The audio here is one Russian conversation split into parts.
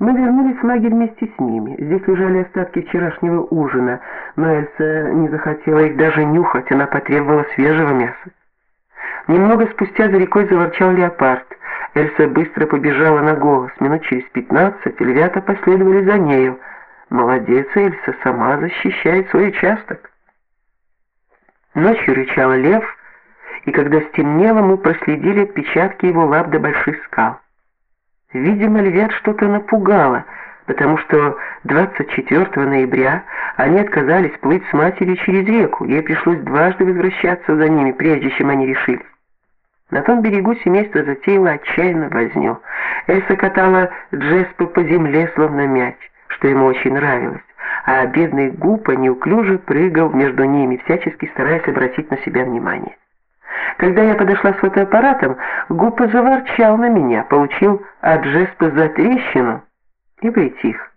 Мы вернулись в лагерь вместе с ними. Здесь лежали остатки вчерашнего ужина, но Эльса не захотела их даже нюхать, она потребовала свежего мяса. Немного спустя за рекой заворчал леопард. Эльса быстро побежала на голос. Минут через пятнадцать львята последовали за нею. Молодец, Эльса сама защищает свой участок. Ночью рычал лев, и когда стемнело, мы проследили отпечатки его лап до больших скал. Видимо, львят что-то напугало, потому что 24 ноября они отказались плыть с матерью через реку. Ей пришлось дважды возвращаться за ними, прежде чем они решились. На том берегу семейство затеяло отчаянно возню. Эльса катала Джеспа по земле, словно мяч, что ему очень нравилось, а бедный Гупа неуклюже прыгал между ними, всячески стараясь обратить на себя внимание. Когда я подошла с фотоаппаратом, Гупа заворчал на меня, получил от Джеспа за трещину и притих.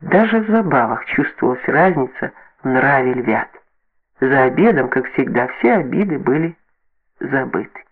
Даже в забавах чувствовалась разница в нраве львят. За обедом, как всегда, все обиды были забыты.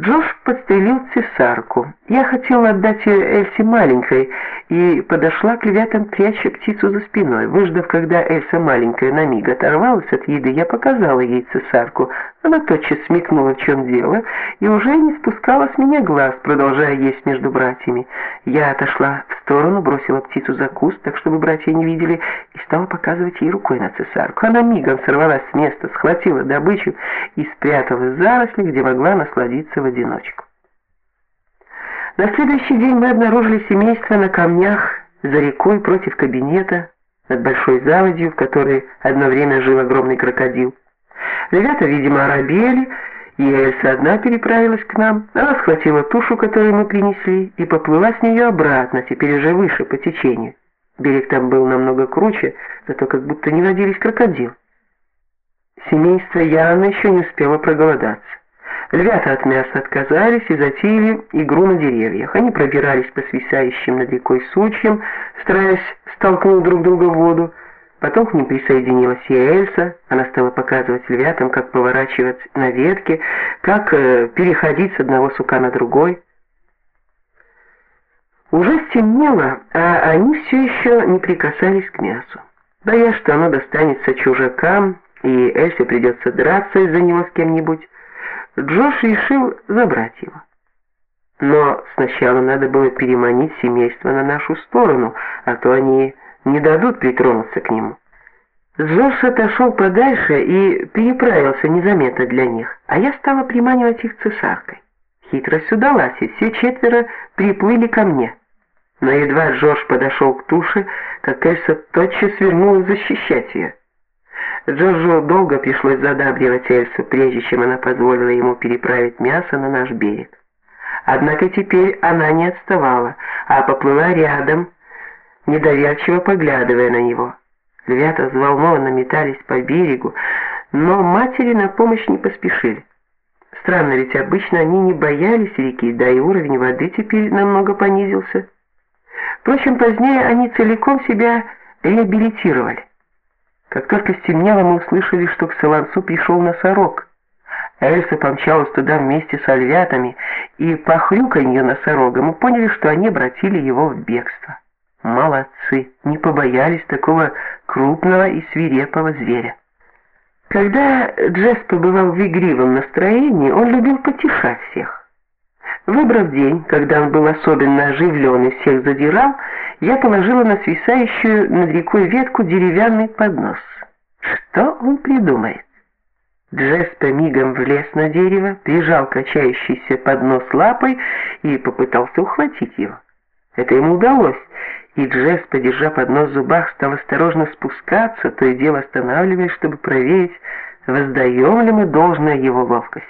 Джош подстрелил цесарку. Я хотела отдать ее Эльсе маленькой и подошла к львятам, пряча птицу за спиной. Выждав, когда Эльса маленькая на миг оторвалась от еды, я показала ей цесарку. Она тотчас смекнула, в чем дело, и уже не спускала с меня глаз, продолжая есть между братьями. Я отошла в сторону, бросила птицу за куст, так чтобы братья не видели, и стала показывать ей рукой на цесарку. Она мигом сорвалась с места, схватила добычу и спряталась в заросли, где могла насладиться в одиночку. На следующий день мы обнаружили семейство на камнях за рекой против кабинета, над большой заводью, в которой одно время жил огромный крокодил. Ребята, видимо, оробели, Эльса одна переправилась к нам. Она схватила тушу, которую мы принесли, и поплыла с нее обратно, теперь уже выше по течению. Берег там был намного круче, зато как будто не водились крокодил. Семейство явно еще не успело проголодаться. Львята от мяса отказались и затеяли игру на деревьях. Они пробирались по свисающим над рекой сучьям, стараясь столкнуть друг друга в воду. Потом к ним присоединилась и Эльса. Она стала показывать львятам, как поворачивать на ветке, как э, переходить с одного сука на другой. Уже стемнело, а они все еще не прикасались к мясу. Боясь, что оно достанется чужакам, и Эльсе придется драться из-за него с кем-нибудь, Джош решил забрать его. Но сначала надо было переманить семейство на нашу сторону, а то они не дадут притронуться к нему. Джош отошел подальше и переправился незаметно для них, а я стала приманивать их цесаркой. Хитрость удалась, и все четверо приплыли ко мне. Но едва Джош подошел к туше, как Эльса тотчас вернулась защищать ее. Джорджу долго пришлось задабривать Эльсу, прежде чем она позволила ему переправить мясо на наш берег. Однако теперь она не отставала, а поплыла рядом, недоверчиво поглядывая на него. Львята взволнованно метались по берегу, но матери на помощь не поспешили. Странно, ведь обычно они не боялись реки, да и уровень воды теперь намного понизился. Впрочем, позднее они целиком себя реабилитировали. Как только стемнело, мы услышали, что к Солонцу пришел носорог. Эльса помчалась туда вместе с альвятами, и по хрюканью носорога мы поняли, что они обратили его в бегство. Молодцы, не побоялись такого крупного и свирепого зверя. Когда Джесс побывал в игривом настроении, он любил потешать всех. Выбрав день, когда он был особенно оживлен и всех задирал, я положила на свисающую над рекой ветку деревянный поднос. Что он придумает? Джеспа мигом влез на дерево, прижал качающийся поднос лапой и попытался ухватить его. Это ему удалось, и Джесс, подержав поднос в зубах, стал осторожно спускаться, то и дело останавливаясь, чтобы проверить, воздаем ли мы должное его ловкость.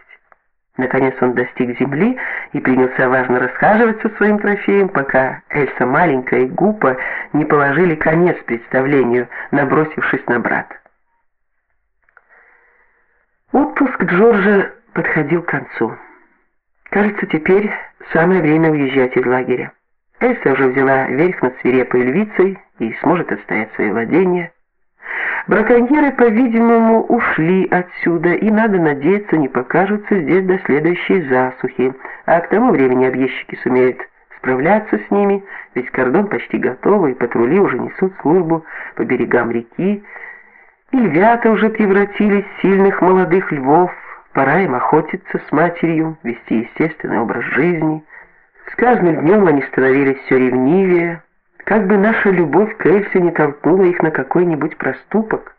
Наконец он достиг земли и принялся важно расхаживать со своим трофеем, пока Эльса маленькая и Гупа не положили конец представлению, набросившись на брата. Отпуск Джорджа подходил к концу. Кажется, теперь самое время уезжать из лагеря. Эльса уже взяла верх над свирепой львицей и сможет отстоять свои владения. Браконьеры, по-видимому, ушли отсюда, и надо надеяться, не покажутся здесь до следующей засухи, а к тому времени объездчики сумеют справляться с ними, ведь кордон почти готов, и патрули уже несут службу по берегам реки, и львята уже превратились в сильных молодых львов, пора им охотиться с матерью, вести естественный образ жизни. Каждым днем они становились все ревнивее, как бы наша любовь к Эльсе не толкнула их на какой-нибудь проступок.